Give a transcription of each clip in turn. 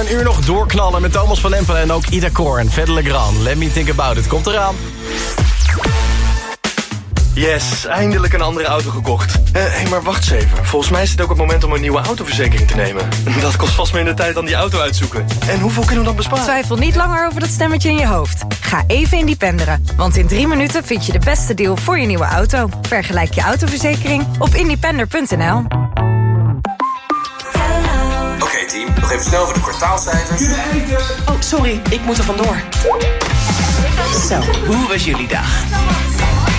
een uur nog doorknallen... met Thomas van Empelen en ook Ida Cor en Fedde Legrand. Let me think about it. Komt eraan. Yes, eindelijk een andere auto gekocht. Hé, hey, maar wacht eens even. Volgens mij is het ook het moment om een nieuwe autoverzekering te nemen. Dat kost vast minder tijd dan die auto uitzoeken. En hoeveel kunnen we dan besparen? Twijfel niet langer over dat stemmetje in je hoofd. Ga even independeren, want in drie minuten vind je de beste deal voor je nieuwe auto. Vergelijk je autoverzekering op independer.nl. Team, nog even snel voor de kwartaalcijfers. Oh, sorry, ik moet er vandoor. Zo, hoe was jullie dag?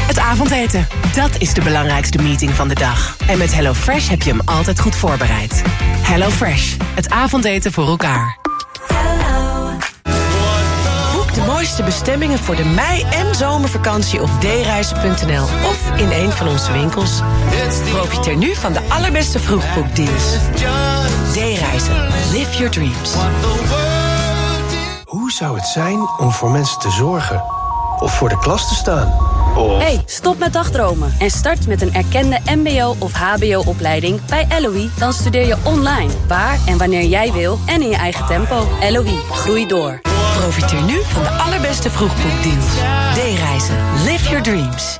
Het avondeten, dat is de belangrijkste meeting van de dag. En met HelloFresh heb je hem altijd goed voorbereid. HelloFresh, het avondeten voor elkaar. Boek de mooiste bestemmingen voor de mei- en zomervakantie op dereizen.nl of in een van onze winkels. Profiteer nu van de allerbeste vroegboekdeals. D-reizen. Live your dreams. Hoe zou het zijn om voor mensen te zorgen? Of voor de klas te staan? Of... Hey, stop met dagdromen en start met een erkende mbo- of hbo-opleiding bij LOE. Dan studeer je online, waar en wanneer jij wil en in je eigen tempo. LOE, groei door. Profiteer nu van de allerbeste vroegboekdeals. D-reizen. Live your dreams.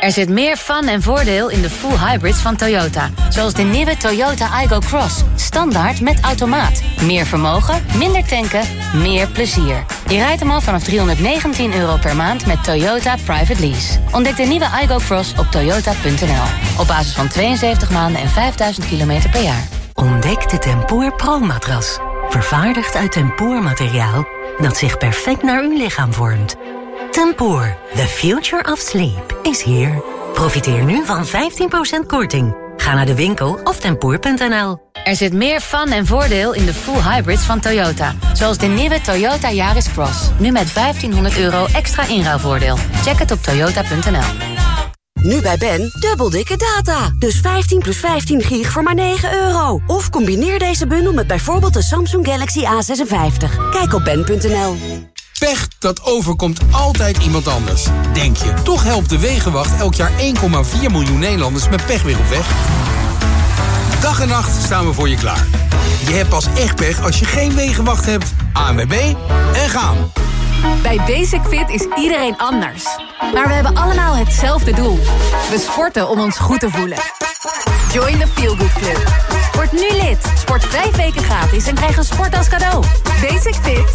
Er zit meer fun en voordeel in de full hybrids van Toyota. Zoals de nieuwe Toyota Igo Cross. Standaard met automaat. Meer vermogen, minder tanken, meer plezier. Je rijdt hem al vanaf 319 euro per maand met Toyota Private Lease. Ontdek de nieuwe Igo Cross op toyota.nl. Op basis van 72 maanden en 5000 kilometer per jaar. Ontdek de Tempoor Pro-matras. Vervaardigd uit tempoormateriaal dat zich perfect naar uw lichaam vormt. Tempoor, the future of sleep, is here. Profiteer nu van 15% korting. Ga naar de winkel of tempoor.nl. Er zit meer fun en voordeel in de full hybrids van Toyota. Zoals de nieuwe Toyota Yaris Cross. Nu met 1500 euro extra inruilvoordeel. Check het op toyota.nl. Nu bij Ben, dubbel dikke data. Dus 15 plus 15 gig voor maar 9 euro. Of combineer deze bundel met bijvoorbeeld de Samsung Galaxy A56. Kijk op ben.nl. Pech, dat overkomt altijd iemand anders. Denk je, toch helpt de Wegenwacht elk jaar 1,4 miljoen Nederlanders met pech weer op weg? Dag en nacht staan we voor je klaar. Je hebt pas echt pech als je geen Wegenwacht hebt. ANWB en gaan. Bij Basic Fit is iedereen anders. Maar we hebben allemaal hetzelfde doel. We sporten om ons goed te voelen. Join the Feel Good Club. Word nu lid. Sport vijf weken gratis en krijg een sport als cadeau. Basic Fit.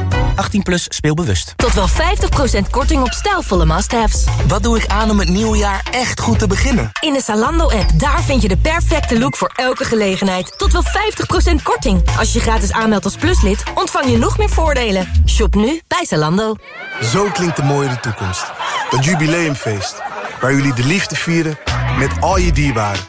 18 plus speelbewust. Tot wel 50% korting op stijlvolle must-haves. Wat doe ik aan om het nieuwe jaar echt goed te beginnen? In de Zalando-app, daar vind je de perfecte look voor elke gelegenheid. Tot wel 50% korting. Als je gratis aanmeldt als pluslid, ontvang je nog meer voordelen. Shop nu bij Zalando. Zo klinkt de mooie toekomst. Het jubileumfeest. Waar jullie de liefde vieren met al je dierbaren.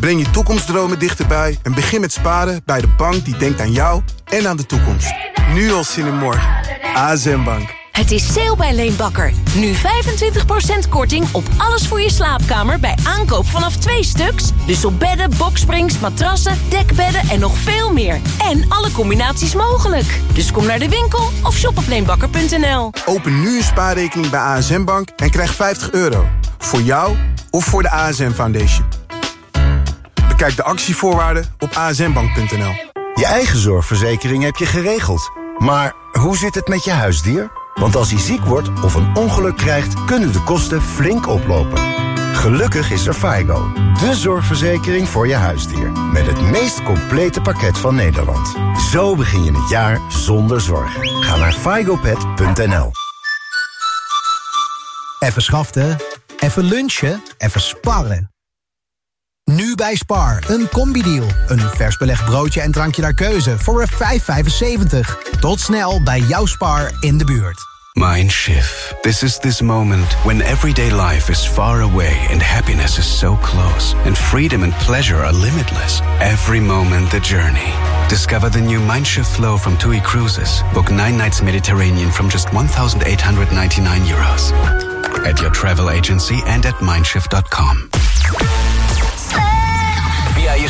Breng je toekomstdromen dichterbij en begin met sparen bij de bank die denkt aan jou en aan de toekomst. Nu al zin in morgen. ASM Bank. Het is sale bij Leenbakker. Nu 25% korting op alles voor je slaapkamer bij aankoop vanaf twee stuks. Dus op bedden, boksprings, matrassen, dekbedden en nog veel meer. En alle combinaties mogelijk. Dus kom naar de winkel of shop op leenbakker.nl. Open nu een spaarrekening bij ASM Bank en krijg 50 euro. Voor jou of voor de ASM Foundation. Bekijk de actievoorwaarden op asmbank.nl. Je eigen zorgverzekering heb je geregeld. Maar hoe zit het met je huisdier? Want als hij ziek wordt of een ongeluk krijgt, kunnen de kosten flink oplopen. Gelukkig is er FIGO, de zorgverzekering voor je huisdier. Met het meest complete pakket van Nederland. Zo begin je het jaar zonder zorgen. Ga naar figopet.nl Even schaften, even lunchen, even sparren. Nu bij Spar, een combi-deal. Een vers belegd broodje en drankje naar keuze voor een 5,75. Tot snel bij jouw Spar in de buurt. Mindshift. This is this moment when everyday life is far away and happiness is so close, and freedom and pleasure are limitless. Every moment the journey. Discover the new Mindshift flow from TUI Cruises. Book nine nights Mediterranean from just 1,899 euros. At your travel agency and at mindshift.com.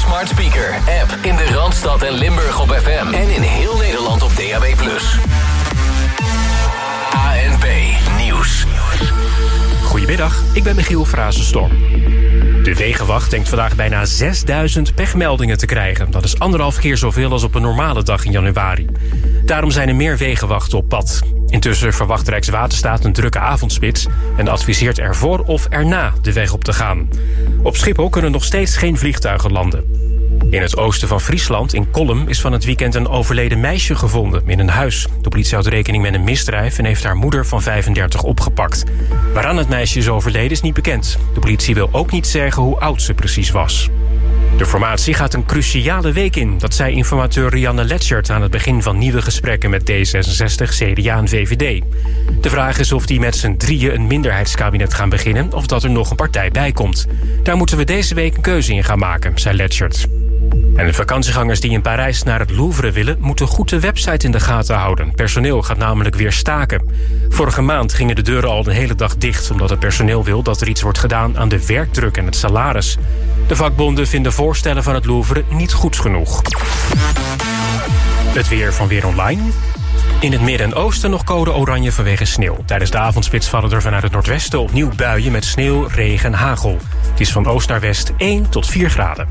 Smart speaker, app in de Randstad en Limburg op FM. En in heel Nederland op DAB+. ANP Nieuws. Goedemiddag, ik ben Michiel Frazenstorm. De Wegenwacht denkt vandaag bijna 6000 pechmeldingen te krijgen. Dat is anderhalf keer zoveel als op een normale dag in januari. Daarom zijn er meer wegenwachten op pad. Intussen verwacht Rijkswaterstaat een drukke avondspits... en adviseert ervoor of erna de weg op te gaan. Op Schiphol kunnen nog steeds geen vliegtuigen landen. In het oosten van Friesland, in Kolm, is van het weekend een overleden meisje gevonden in een huis. De politie houdt rekening met een misdrijf en heeft haar moeder van 35 opgepakt. Waaraan het meisje is overleden is niet bekend. De politie wil ook niet zeggen hoe oud ze precies was. De formatie gaat een cruciale week in. Dat zei informateur Rianne Letchert aan het begin van nieuwe gesprekken met D66, CDA en VVD. De vraag is of die met z'n drieën een minderheidskabinet gaan beginnen... of dat er nog een partij bij komt. Daar moeten we deze week een keuze in gaan maken, zei Letchert. En de vakantiegangers die in Parijs naar het Louvre willen... moeten goed de website in de gaten houden. Personeel gaat namelijk weer staken. Vorige maand gingen de deuren al de hele dag dicht... omdat het personeel wil dat er iets wordt gedaan aan de werkdruk en het salaris. De vakbonden vinden voorstellen van het Louvre niet goed genoeg. Het weer van Weer Online. In het midden en oosten nog code oranje vanwege sneeuw. Tijdens de avondspits vallen er vanuit het noordwesten opnieuw buien met sneeuw, regen en hagel. Het is van oost naar west 1 tot 4 graden.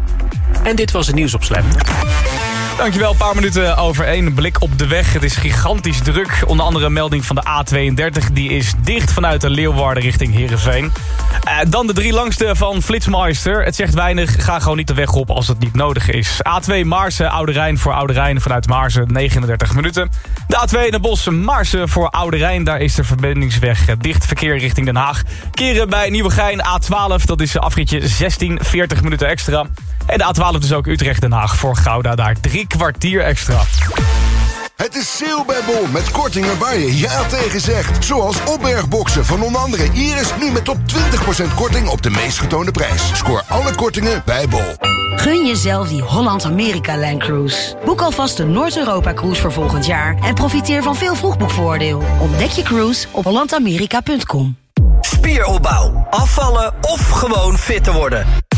En dit was het nieuws op Slam. Dankjewel, een paar minuten over één. Blik op de weg. Het is gigantisch druk. Onder andere een melding van de A32. Die is dicht vanuit de Leeuwarden richting Heerenveen. Uh, dan de drie langste van Flitsmeister. Het zegt weinig. Ga gewoon niet de weg op als het niet nodig is. A2 Maarsen, Oude Rijn voor Oude Rijn vanuit Maarsen 39 minuten. De A2 naar Bossen, Maarsen voor Oude Rijn. Daar is de verbindingsweg dicht. Verkeer richting Den Haag. Keren bij Nieuwegein A12. Dat is afritje 16, 40 minuten extra. En de A12 dus ook Utrecht-Den Haag voor Gouda. Daar drie kwartier extra. Het is sale bij Bol met kortingen waar je ja tegen zegt. Zoals opbergboxen van onder andere Iris. Nu met tot 20% korting op de meest getoonde prijs. Scoor alle kortingen bij Bol. Gun jezelf die Holland-Amerika-lijncruise. Boek alvast de Noord-Europa-cruise voor volgend jaar... en profiteer van veel vroegboekvoordeel. Ontdek je cruise op hollandamerika.com. Spieropbouw, afvallen of gewoon fit te worden.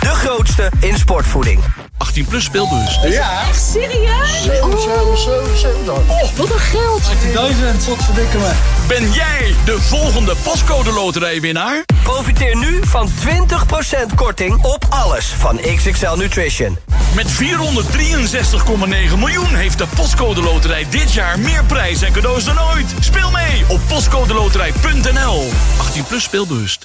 De grootste in sportvoeding. 18 plus speelbus. Ja. Echt serieus? 7, 7, 7, 7. Oh, wat een geld. 18.000. Wat verdikken me. Ben jij de volgende pascode loterijwinnaar? Profiteer nu van 20% korting op alles van XXL Nutrition. Met 463,9 miljoen heeft de Postcode Loterij dit jaar meer prijs en cadeaus dan ooit. Speel mee op postcodeloterij.nl. 18 plus speelbewust.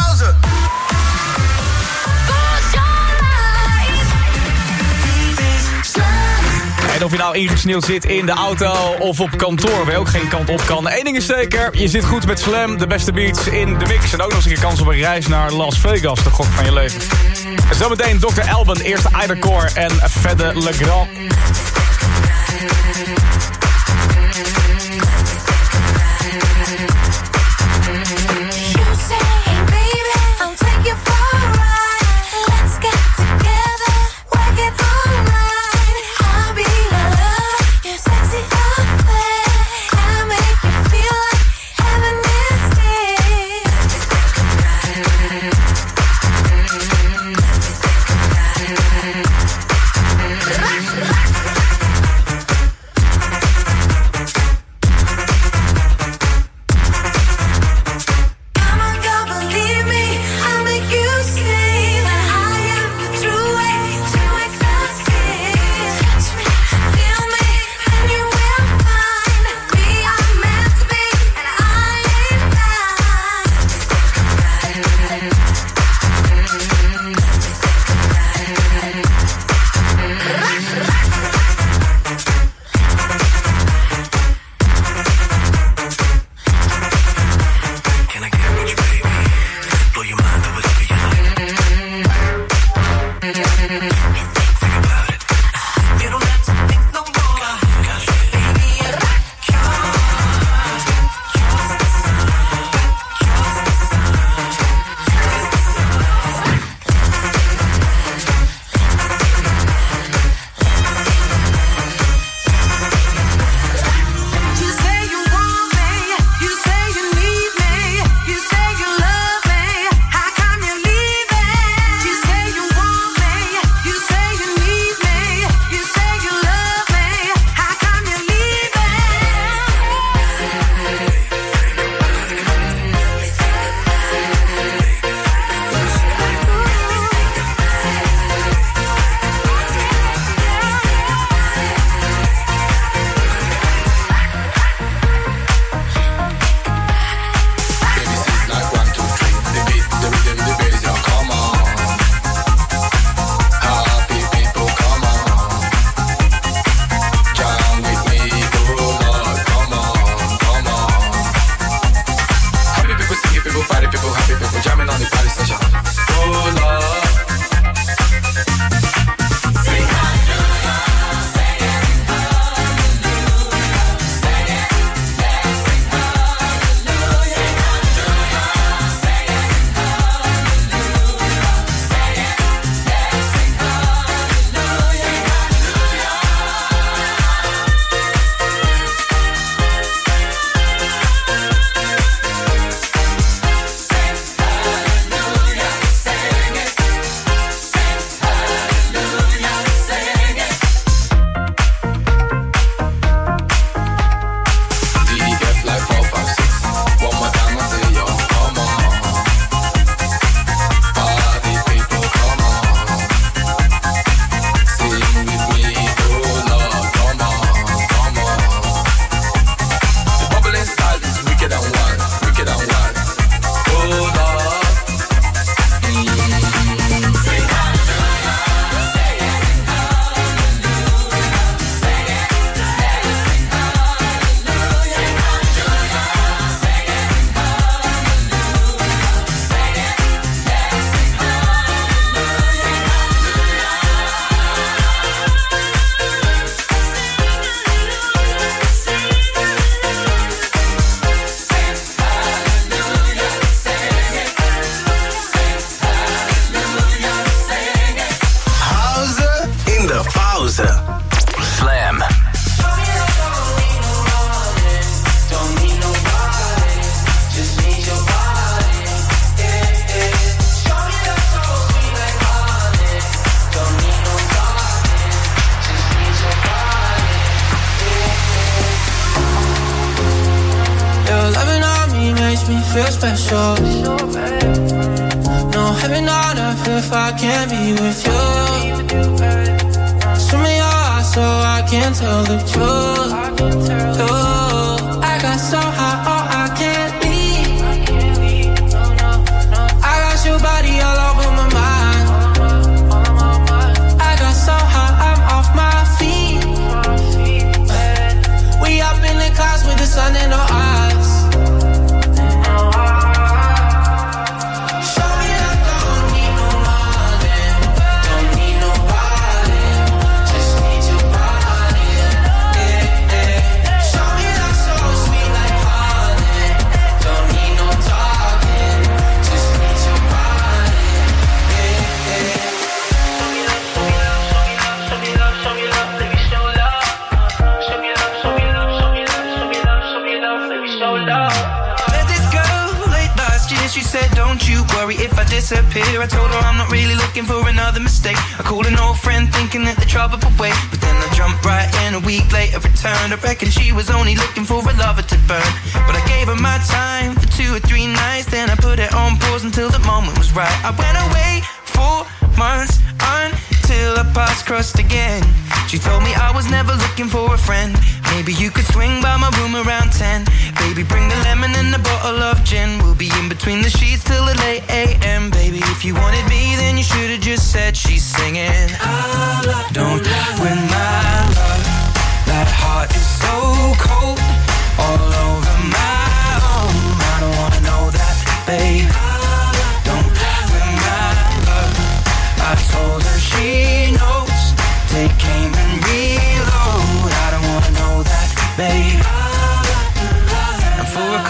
En of je nou ingesneeuwd zit in de auto of op kantoor... waar je ook geen kant op kan. Eén ding is zeker, je zit goed met Slam. De beste beats in de mix. En ook nog eens een kans op een reis naar Las Vegas. De gok van je leven. Zometeen Dr. Alban, eerst Idercore en Fede Legrand. feel moment was right. I went away for months until our paths crossed again. She told me I was never looking for a friend. Maybe you could swing by my room around 10. Baby, bring the lemon and a bottle of gin. We'll be in between the sheets till the late AM. Baby, if you wanted me, then you should have just said she's singing. I Don't win my love. That heart is so cold. All over my own. I don't wanna know that, babe. I told her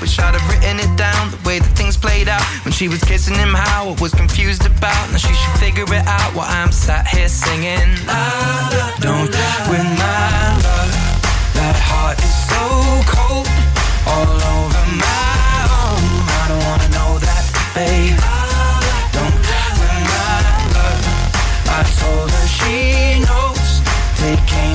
Wish I'd have written it down the way that things played out. When she was kissing him, how I was confused about. Now she should figure it out while I'm sat here singing. La, la, don't win my love. That heart is so cold. All over my own. I don't wanna know that, babe. Don't win my love. I told her she knows. Take aim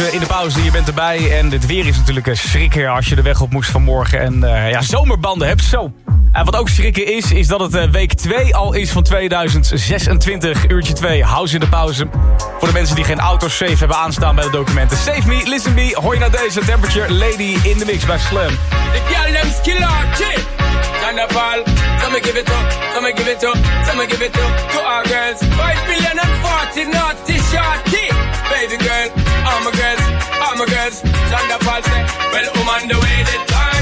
In de pauze, je bent erbij. En het weer is natuurlijk een schrikker als je de weg op moest vanmorgen. En eh, ja, zomerbanden hebt, zo. En wat ook schrikken is, is dat het eh, week 2 al is van 2026. Uurtje 2, hou ze in de pauze. Voor de mensen die geen auto's safe hebben aanstaan bij de documenten. Save me, listen me, hoor je naar deze temperature lady in the mix bij Slam. The girl them skill. Carnival, some me give it up, some me give it up, some me give it up to our girls. Five billion and forty naughty shorty. Baby girl, all my girls, all my girls. Carnival say, well, I'm on the way, the time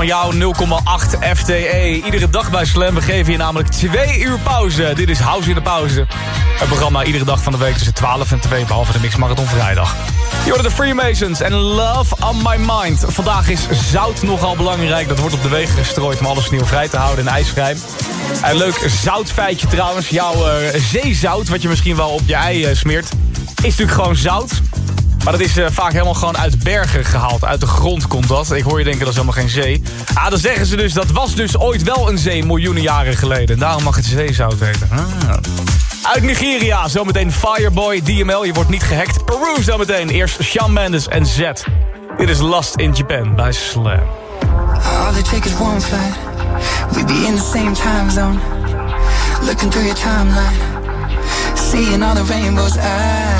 van jouw 0,8 FTE. Iedere dag bij Slam. We geven je namelijk twee uur pauze. Dit is House in de Pauze. Het programma iedere dag van de week tussen 12 en 2, behalve de Mix Marathon vrijdag. Hoort de Freemasons en Love on My Mind. Vandaag is zout nogal belangrijk. Dat wordt op de wegen gestrooid om alle sneeuw vrij te houden en ijsvrij. Een leuk zoutfeitje trouwens. Jouw eh, zeezout, wat je misschien wel op je ei eh, smeert, is natuurlijk gewoon zout. Maar dat is eh, vaak helemaal gewoon uit bergen gehaald. Uit de grond komt dat. Ik hoor je denken, dat is helemaal geen zee. Ah, dan zeggen ze dus, dat was dus ooit wel een zee, miljoenen jaren geleden. En daarom mag het zeezout heten. Ah. Uit Nigeria, zometeen Fireboy, DML, je wordt niet gehackt. Peru zometeen, eerst Shawn Mendes en Z. Dit is Last in Japan bij Slam. All it is one flight. We be in the same time zone. Looking through your timeline. Seeing all the rainbows. I,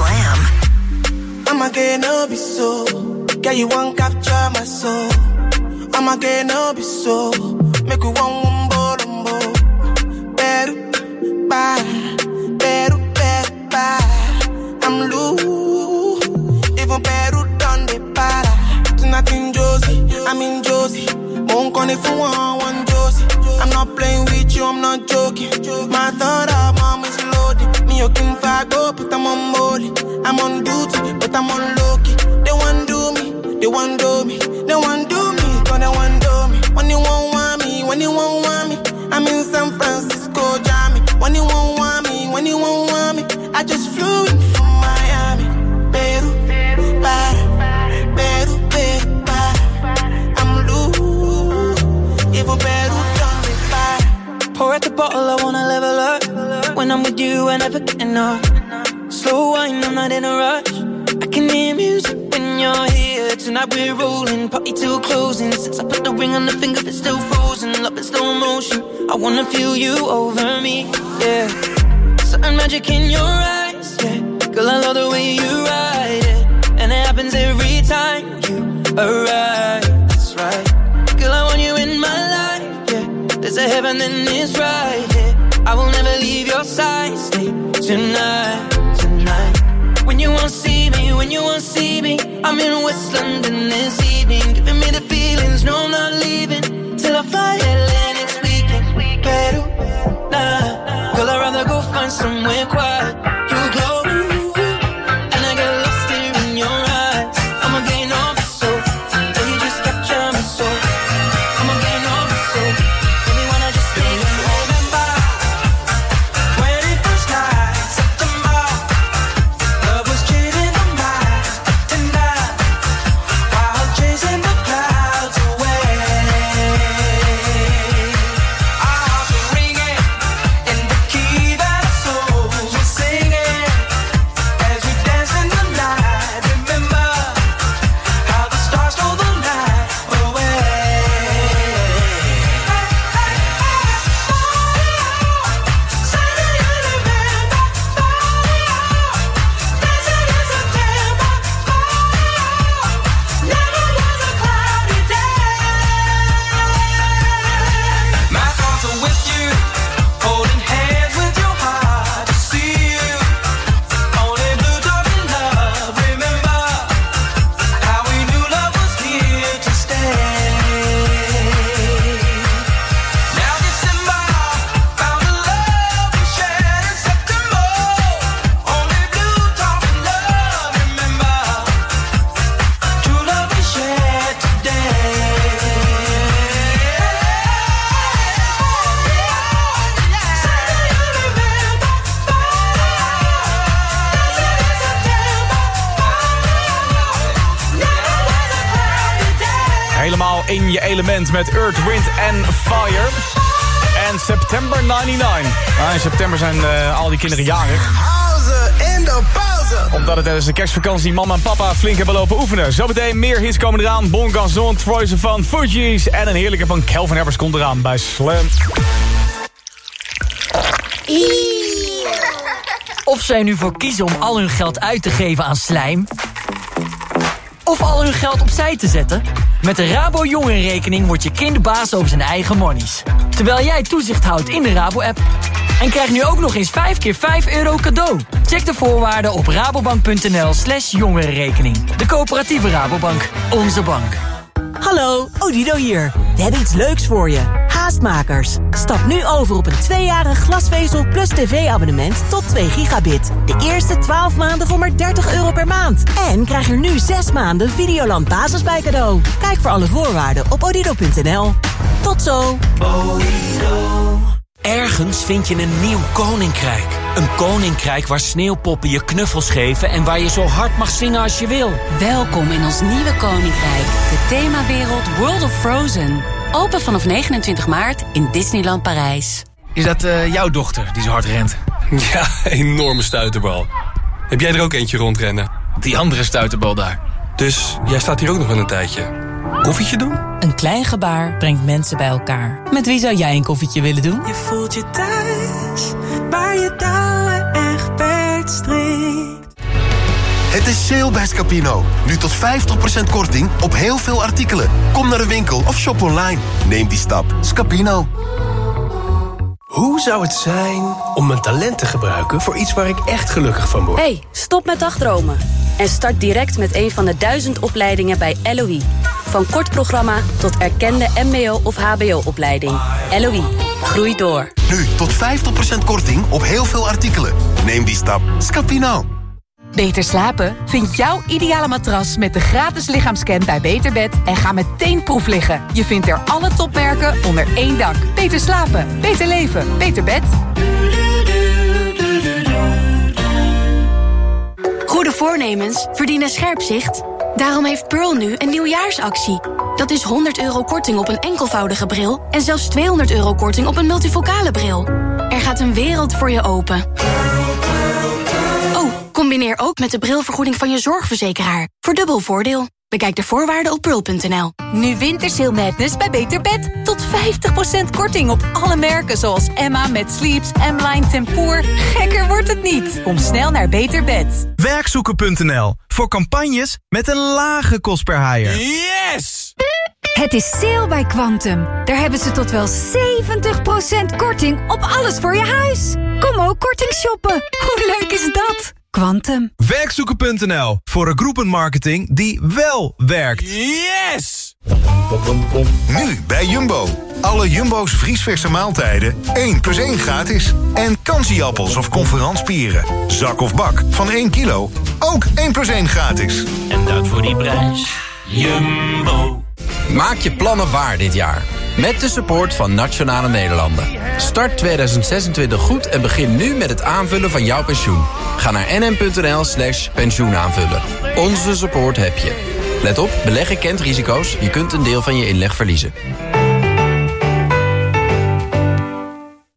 Slam. I'ma get no be so. Girl, you won't capture my soul. I'ma get no be so. Make you one wumbo lumbo. Better, bye. Better, better, bye. I'm loose. Even better done the para. Tonight in Josie, I'm in Josie. Won't call if you want one Josie. I'm not playing with you, I'm not joking. My thought of Me, you can go, but I'm on molly. I'm on duty, but I'm on low key. They want do me, they want do me, they want do me, they want do me. When you won't want me, when you won't want me, I'm in San Francisco, Jammy. When you won't want me, when you won't want me, I just flew in from Miami. Peru, para, Peru, Peru, para. I'm loose, even Peru done me para. Pour out the bottle, I wanna. When I'm with you, I never get enough. Slow wine, I'm not in a rush. I can hear music when you're here. Tonight we're rolling, party till closing. Since I put the ring on the finger, it's still frozen. Love in slow motion. I wanna feel you over me, yeah. Certain magic in your eyes, yeah. Girl, I love the way you ride it. And it happens every time you arrive. That's right. Girl, I want you in my life, yeah. There's a heaven, then it's right, yeah. I will never leave your side, stay tonight, tonight. When you won't see me, when you won't see me, I'm in West London this evening, giving me the feelings. No, I'm not leaving till I fly LA next weekend. Peru, nah, girl, I'd rather go find somewhere quiet. Met Earth, Wind and Fire. En September 99. Ah, in september zijn eh, al die kinderen jarig. Pauze in de pauze. Omdat het tijdens de kerstvakantie mama en papa flink hebben lopen oefenen. Zometeen meer hits komen eraan. Bon Gazon, Troy van Fuji's en een heerlijke van Kelvin Harris komt eraan bij Slam. Of zij nu voor kiezen om al hun geld uit te geven aan slijm... of al hun geld opzij te zetten... met de Rabo Jongerenrekening wordt je kind baas over zijn eigen monies. Terwijl jij toezicht houdt in de Rabo-app. En krijg nu ook nog eens 5 keer 5 euro cadeau. Check de voorwaarden op rabobank.nl slash jongerenrekening. De coöperatieve Rabobank. Onze bank. Hallo, Odido hier. We hebben iets leuks voor je. Haastmakers. Stap nu over op een tweejarig glasvezel plus tv-abonnement tot 2 gigabit. De eerste 12 maanden voor maar 30 euro per maand. En krijg er nu 6 maanden Videoland Basis bij cadeau. Kijk voor alle voorwaarden op odido.nl. Tot zo. Ergens vind je een nieuw koninkrijk. Een koninkrijk waar sneeuwpoppen je knuffels geven... en waar je zo hard mag zingen als je wil. Welkom in ons nieuwe koninkrijk. De themawereld World of Frozen. Open vanaf 29 maart in Disneyland Parijs. Is dat eh, jouw dochter die zo hard rent? Ja, enorme stuiterbal. Heb jij er ook eentje rondrennen? Die andere stuiterbal daar. Dus jij staat hier ook nog wel een tijdje. Koffietje doen? Een klein gebaar brengt mensen bij elkaar. Met wie zou jij een koffietje willen doen? Je voelt je thuis, waar je touwen echt strikt. Het is sale bij Scapino. Nu tot 50% korting op heel veel artikelen. Kom naar de winkel of shop online. Neem die stap. Scapino. Hoe zou het zijn om mijn talent te gebruiken voor iets waar ik echt gelukkig van word? hey, stop met dagdromen. En start direct met een van de duizend opleidingen bij LOE. Van kort programma tot erkende mbo- of hbo-opleiding. LOE, groei door. Nu tot 50% korting op heel veel artikelen. Neem die stap. Scapino. Beter slapen? Vind jouw ideale matras met de gratis lichaamscan bij Beterbed en ga meteen proef liggen. Je vindt er alle topmerken onder één dak. Beter slapen, beter leven, beter bed. Goede voornemens verdienen scherp zicht. Daarom heeft Pearl nu een nieuwjaarsactie. Dat is 100 euro korting op een enkelvoudige bril... en zelfs 200 euro korting op een multifocale bril. Er gaat een wereld voor je open. Combineer ook met de brilvergoeding van je zorgverzekeraar. Voor dubbel voordeel. Bekijk de voorwaarden op pearl.nl. Nu Wintersail Madness bij Beter Bed. Tot 50% korting op alle merken zoals Emma met Sleeps, M-Line Tempoor. Gekker wordt het niet. Kom snel naar Beter Bed. Werkzoeken.nl. Voor campagnes met een lage kost per haaier. Yes! Het is sale bij Quantum. Daar hebben ze tot wel 70% korting op alles voor je huis. Kom ook korting shoppen. Hoe leuk is dat? Quantum. Werkzoeken.nl. Voor een groepenmarketing die wel werkt. Yes! Nu bij Jumbo. Alle Jumbo's vriesverse maaltijden 1 plus 1 gratis. En kansieappels of conferanspieren. Zak of bak van 1 kilo. Ook 1 plus 1 gratis. En dat voor die prijs. Jumbo. Maak je plannen waar dit jaar. Met de support van Nationale Nederlanden. Start 2026 goed en begin nu met het aanvullen van jouw pensioen. Ga naar nm.nl slash pensioenaanvullen. Onze support heb je. Let op, beleggen kent risico's. Je kunt een deel van je inleg verliezen.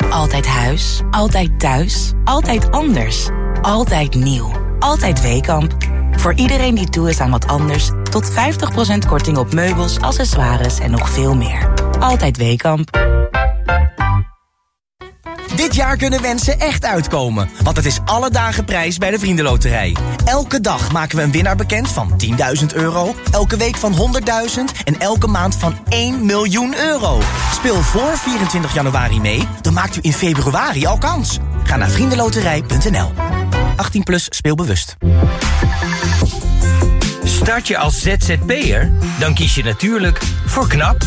Altijd huis, altijd thuis, altijd anders. Altijd nieuw, altijd Weekamp. Voor iedereen die toe is aan wat anders... tot 50% korting op meubels, accessoires en nog veel meer. Altijd Weekamp. Dit jaar kunnen wensen echt uitkomen, want het is alle dagen prijs bij de Vriendenloterij. Elke dag maken we een winnaar bekend van 10.000 euro, elke week van 100.000 en elke maand van 1 miljoen euro. Speel voor 24 januari mee, dan maakt u in februari al kans. Ga naar vriendenloterij.nl. 18 plus speelbewust. Start je als ZZP'er? Dan kies je natuurlijk voor KNAP,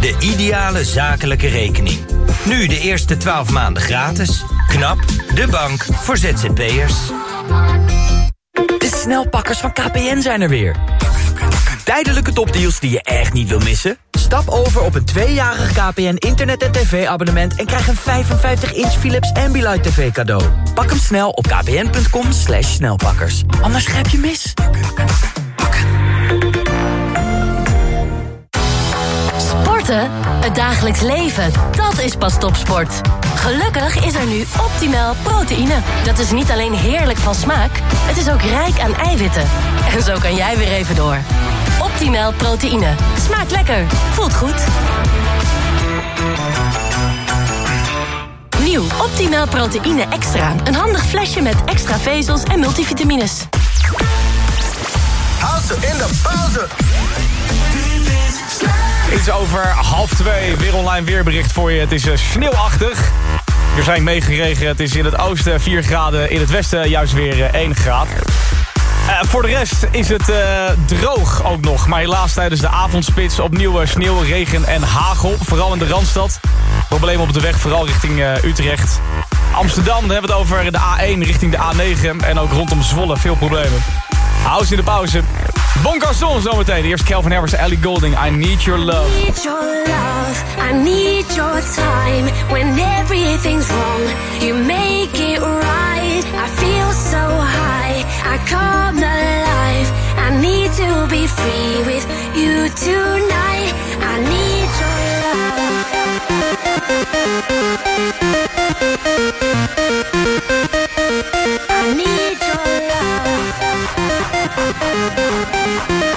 de ideale zakelijke rekening. Nu de eerste 12 maanden gratis. KNAP, de bank voor ZZP'ers. De snelpakkers van KPN zijn er weer. Tijdelijke topdeals die je echt niet wil missen? Stap over op een tweejarig KPN internet- en tv-abonnement... en krijg een 55-inch Philips Ambilight TV cadeau. Pak hem snel op kpn.com slash snelpakkers. Anders grijp je mis. Sporten? Het dagelijks leven, dat is pas topsport. Gelukkig is er nu Optimal proteïne. Dat is niet alleen heerlijk van smaak, het is ook rijk aan eiwitten. En zo kan jij weer even door. Optimal proteïne. Smaakt lekker, voelt goed. Nieuw Optimal proteïne extra. Een handig flesje met extra vezels en multivitamines. House in de pauze. Iets over half twee. Weer online weerbericht voor je. Het is uh, sneeuwachtig. Er zijn meegekregen. Het is in het oosten 4 graden. In het westen juist weer uh, 1 graad. Uh, voor de rest is het uh, droog ook nog. Maar helaas tijdens de avondspits opnieuw sneeuw, regen en hagel. Vooral in de Randstad. Problemen op de weg, vooral richting uh, Utrecht. Amsterdam, dan hebben we het over de A1 richting de A9. En ook rondom Zwolle veel problemen. Hou in de pauze. Bon zometeen. Eerst Calvin Harris, Ellie Golding. I need your love. I need your love. I need your time. When everything's wrong, you make it right. I feel so high. Come alive. I need to be free with you tonight. I need your love. I need pauze in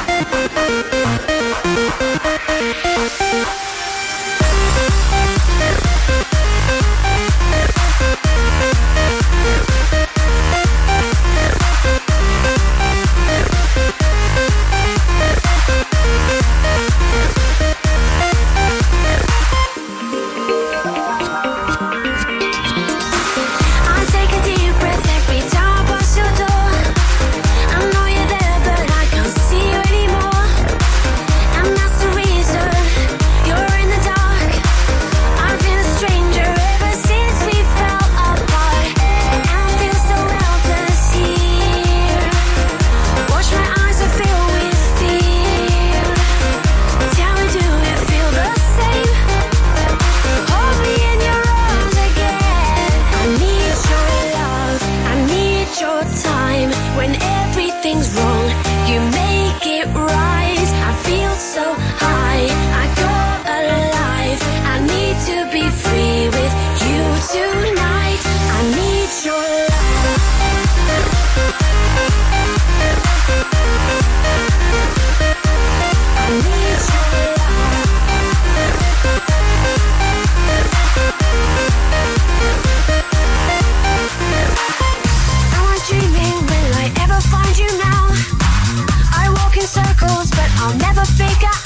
a faker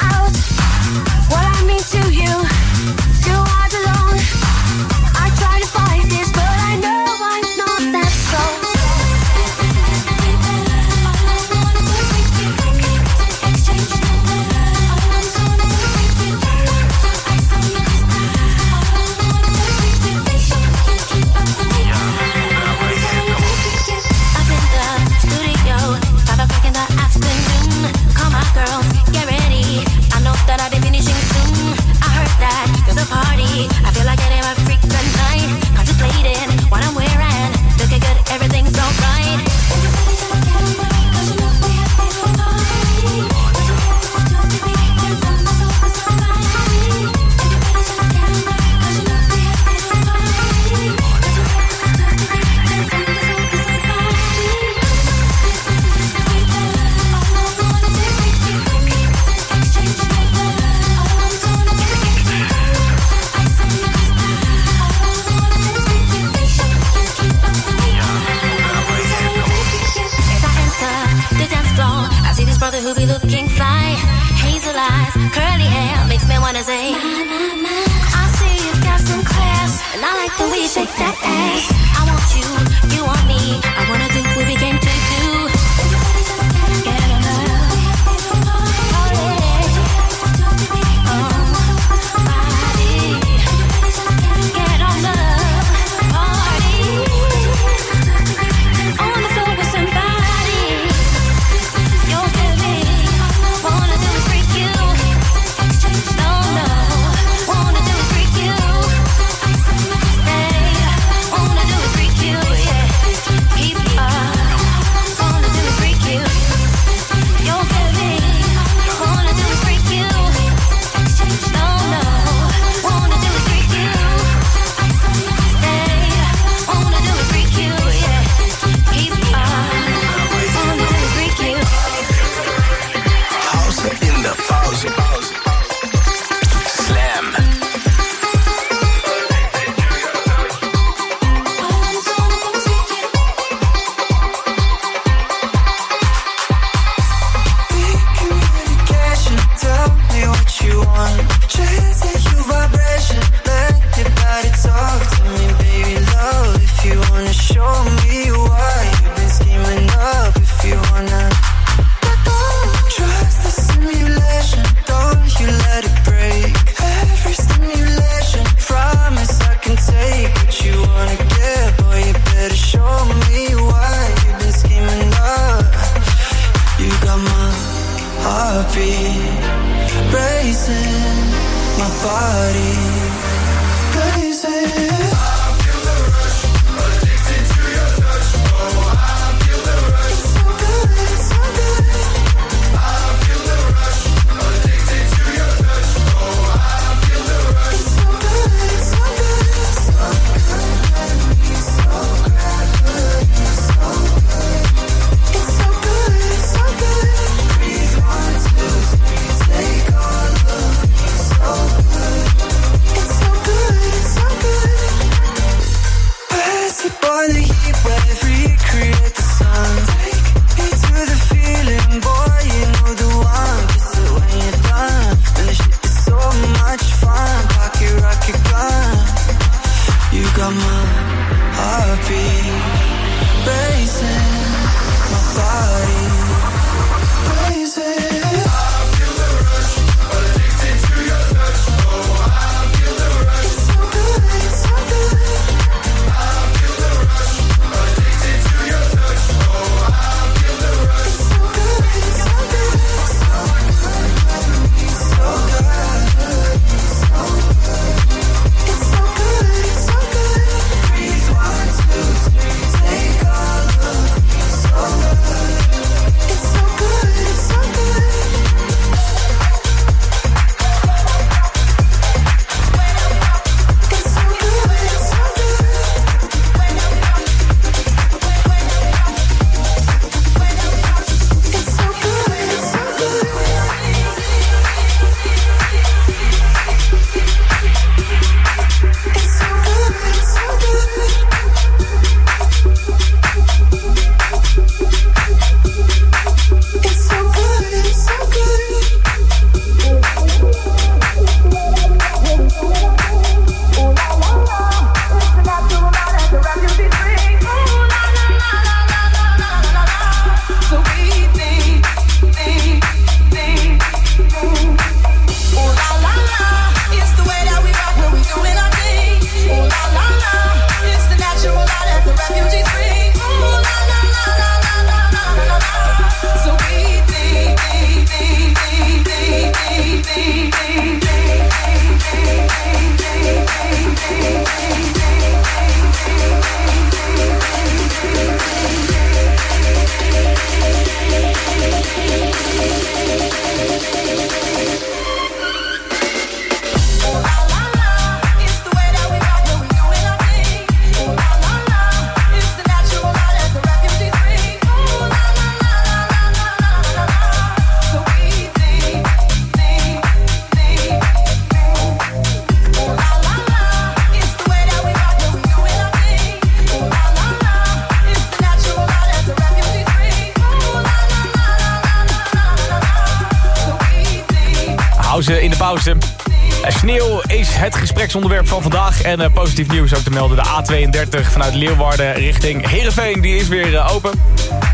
het gespreksonderwerp van vandaag. En uh, positief nieuws ook te melden. De A32 vanuit Leeuwarden richting Heerenveen. Die is weer uh, open.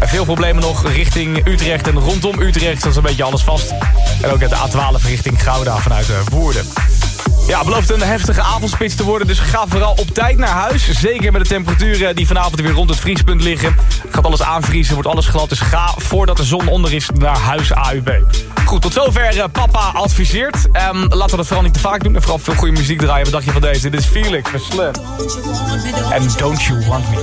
veel problemen nog richting Utrecht en rondom Utrecht. Dat is een beetje alles vast. En ook de A12 richting Gouda vanuit Woerden. Ja, belooft een heftige avondspits te worden, dus ga vooral op tijd naar huis. Zeker met de temperaturen die vanavond weer rond het vriespunt liggen. Gaat alles aanvriezen, wordt alles glad, dus ga voordat de zon onder is naar huis AUB. Goed, tot zover uh, papa adviseert. Um, laten we dat vooral niet te vaak doen en vooral veel goede muziek draaien. Wat dacht je van deze? Dit is Felix met Slim. En Don't You Want Me.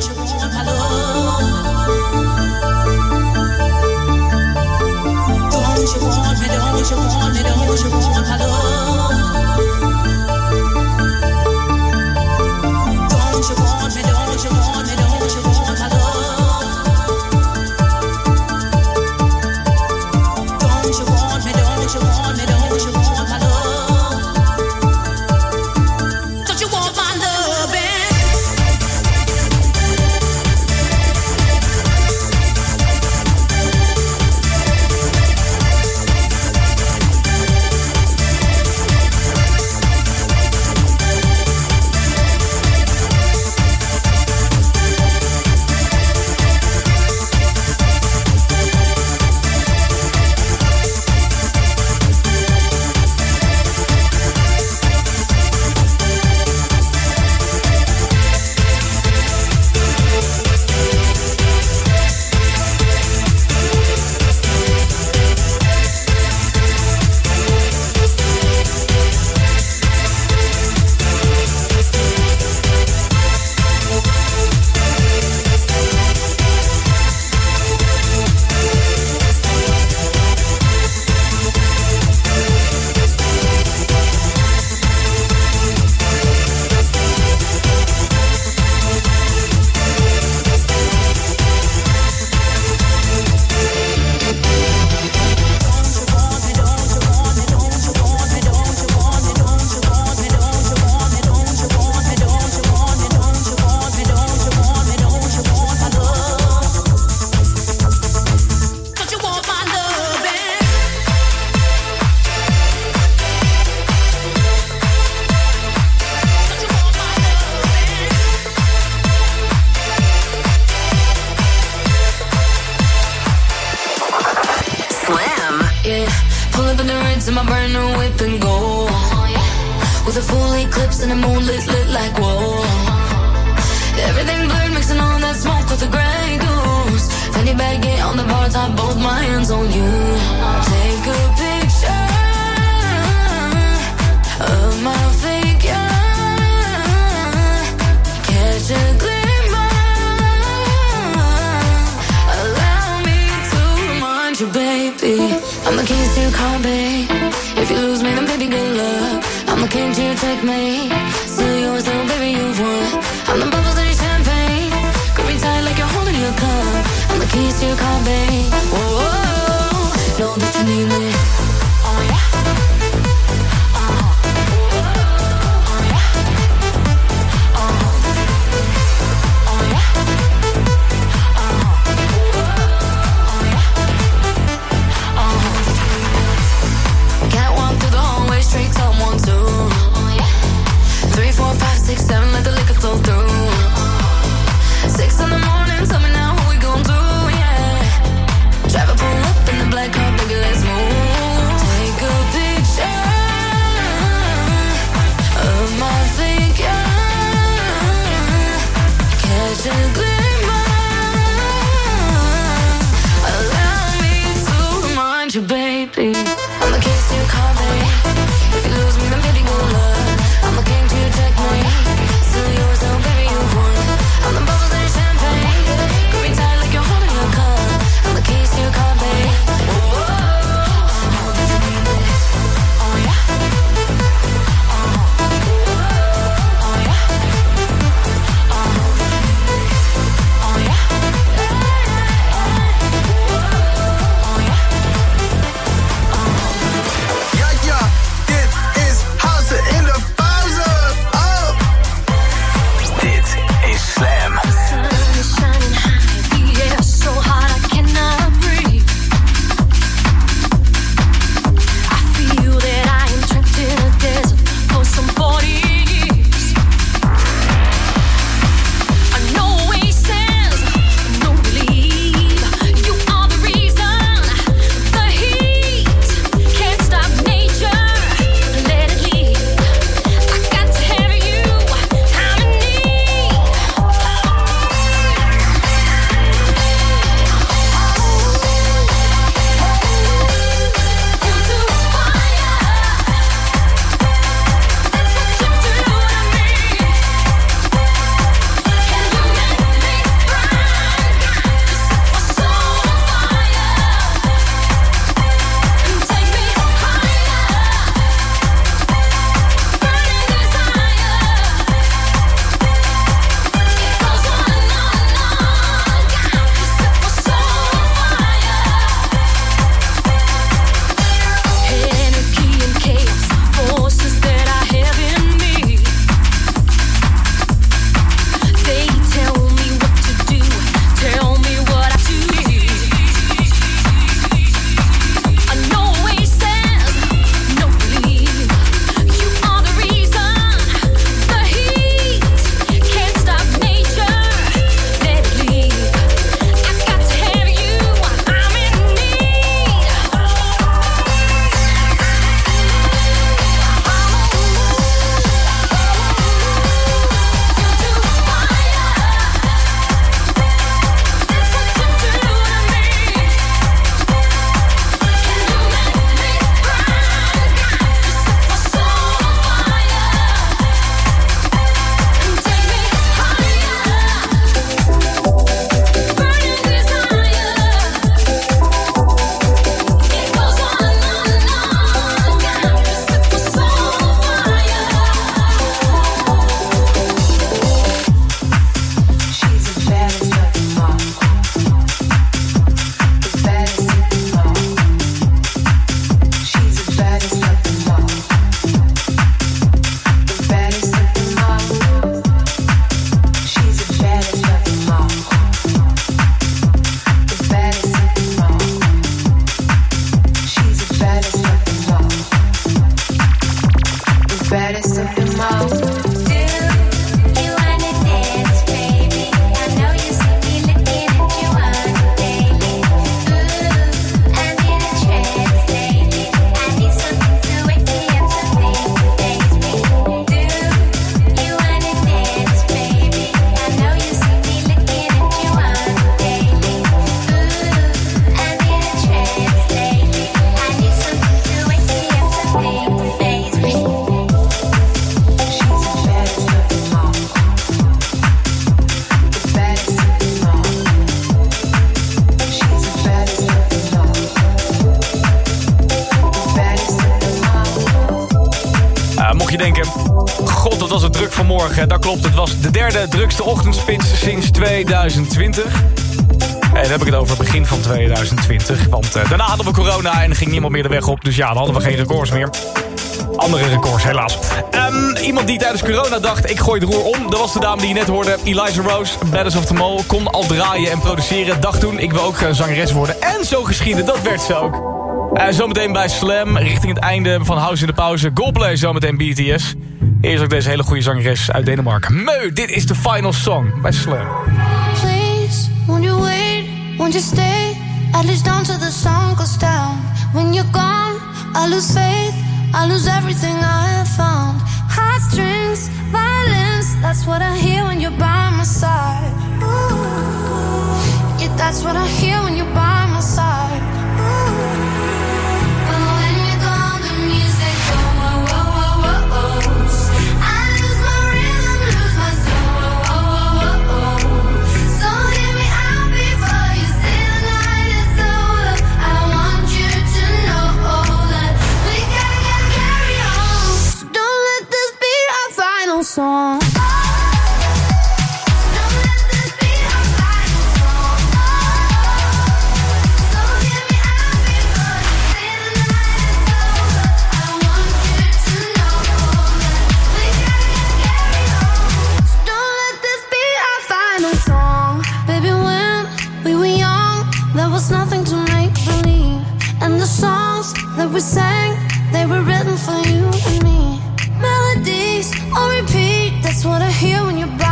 you take me. 2020. En dan heb ik het over het begin van 2020. Want uh, daarna hadden we corona en ging niemand meer de weg op. Dus ja, dan hadden we geen records meer. Andere records, helaas. Um, iemand die tijdens corona dacht, ik gooi de roer om. Dat was de dame die je net hoorde, Eliza Rose, Baddest of the Mole. Kon al draaien en produceren. Dacht toen, ik wil ook zangeres worden. En zo geschieden, dat werd ze ook. Uh, zometeen bij Slam, richting het einde van House in de Pauze. Goalplay, zometeen BTS. Eerst ook deze hele goede zangeres uit Denemarken. Meu, dit is de final song bij Slam. Please, won't you wait, won't you stay? At least until the sun goes down. When you're gone, I lose faith. I lose everything I have found. Heartstrings, violence, that's what I hear when you're by my side. Yeah, that's what I hear when you're by my side. Final repeat, that's what I hear when you're by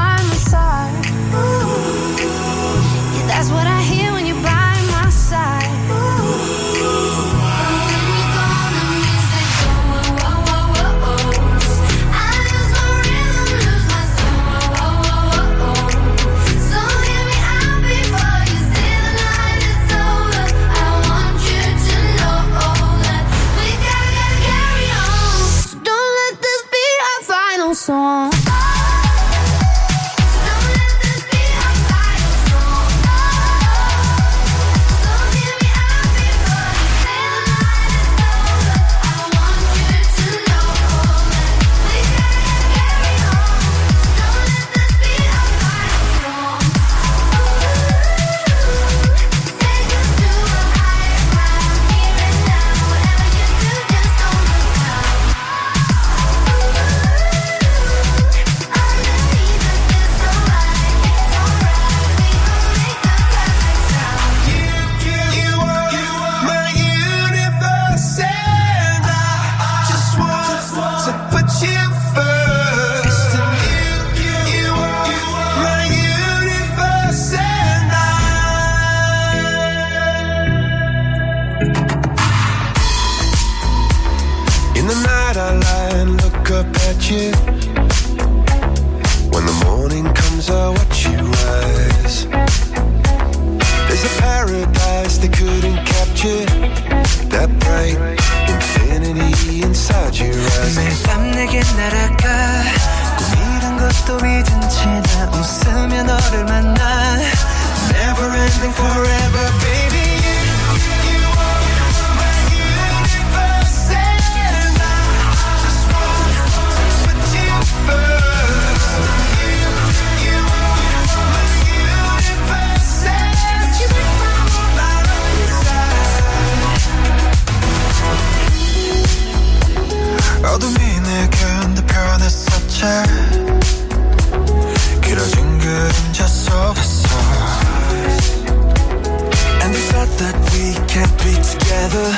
be together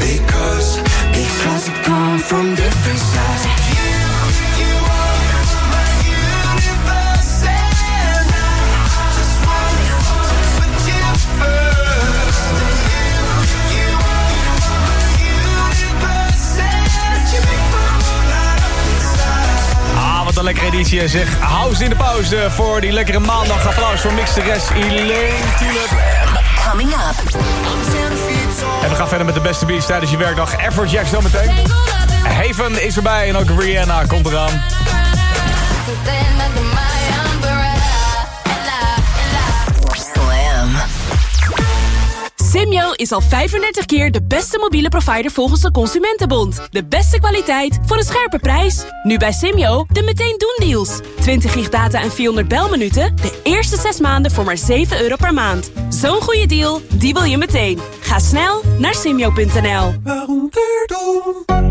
Because, because we come from different sides You, you are my universe And I just want to put you first You, you are my universe And you make my whole life inside Ah, wat een lekkere editie zeg. House in de pauze voor die lekkere maandag. Applaus voor Mixteres Elaine Tulip. Coming up. En we gaan verder met de beste beats tijdens je werkdag. Everjack zometeen. Haven is erbij en ook Rihanna komt eraan. Simyo is al 35 keer de beste mobiele provider volgens de Consumentenbond. De beste kwaliteit voor een scherpe prijs. Nu bij Simyo de meteen doen deals. 20 gig data en 400 belminuten. De eerste 6 maanden voor maar 7 euro per maand. Zo'n goede deal, die wil je meteen. Ga snel naar simyo.nl.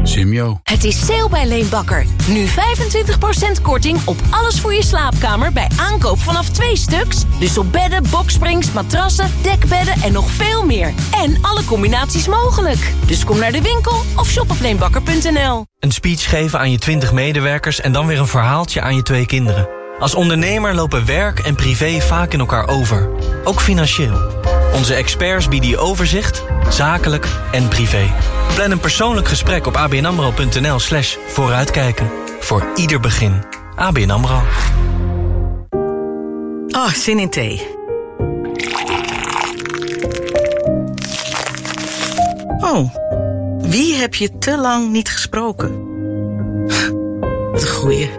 Simyo. Het is sale bij Leenbakker. Nu 25% korting op alles voor je slaapkamer bij aankoop vanaf twee stuks. Dus op bedden, boksprings, matrassen, dekbedden en nog veel meer. En alle combinaties mogelijk. Dus kom naar de winkel of shop op leenbakker.nl. Een speech geven aan je 20 medewerkers en dan weer een verhaaltje aan je twee kinderen. Als ondernemer lopen werk en privé vaak in elkaar over. Ook financieel. Onze experts bieden je overzicht, zakelijk en privé. Plan een persoonlijk gesprek op abnamro.nl slash vooruitkijken. Voor ieder begin. ABN AMRO. Oh, zin in thee. Oh, wie heb je te lang niet gesproken? Een goeie.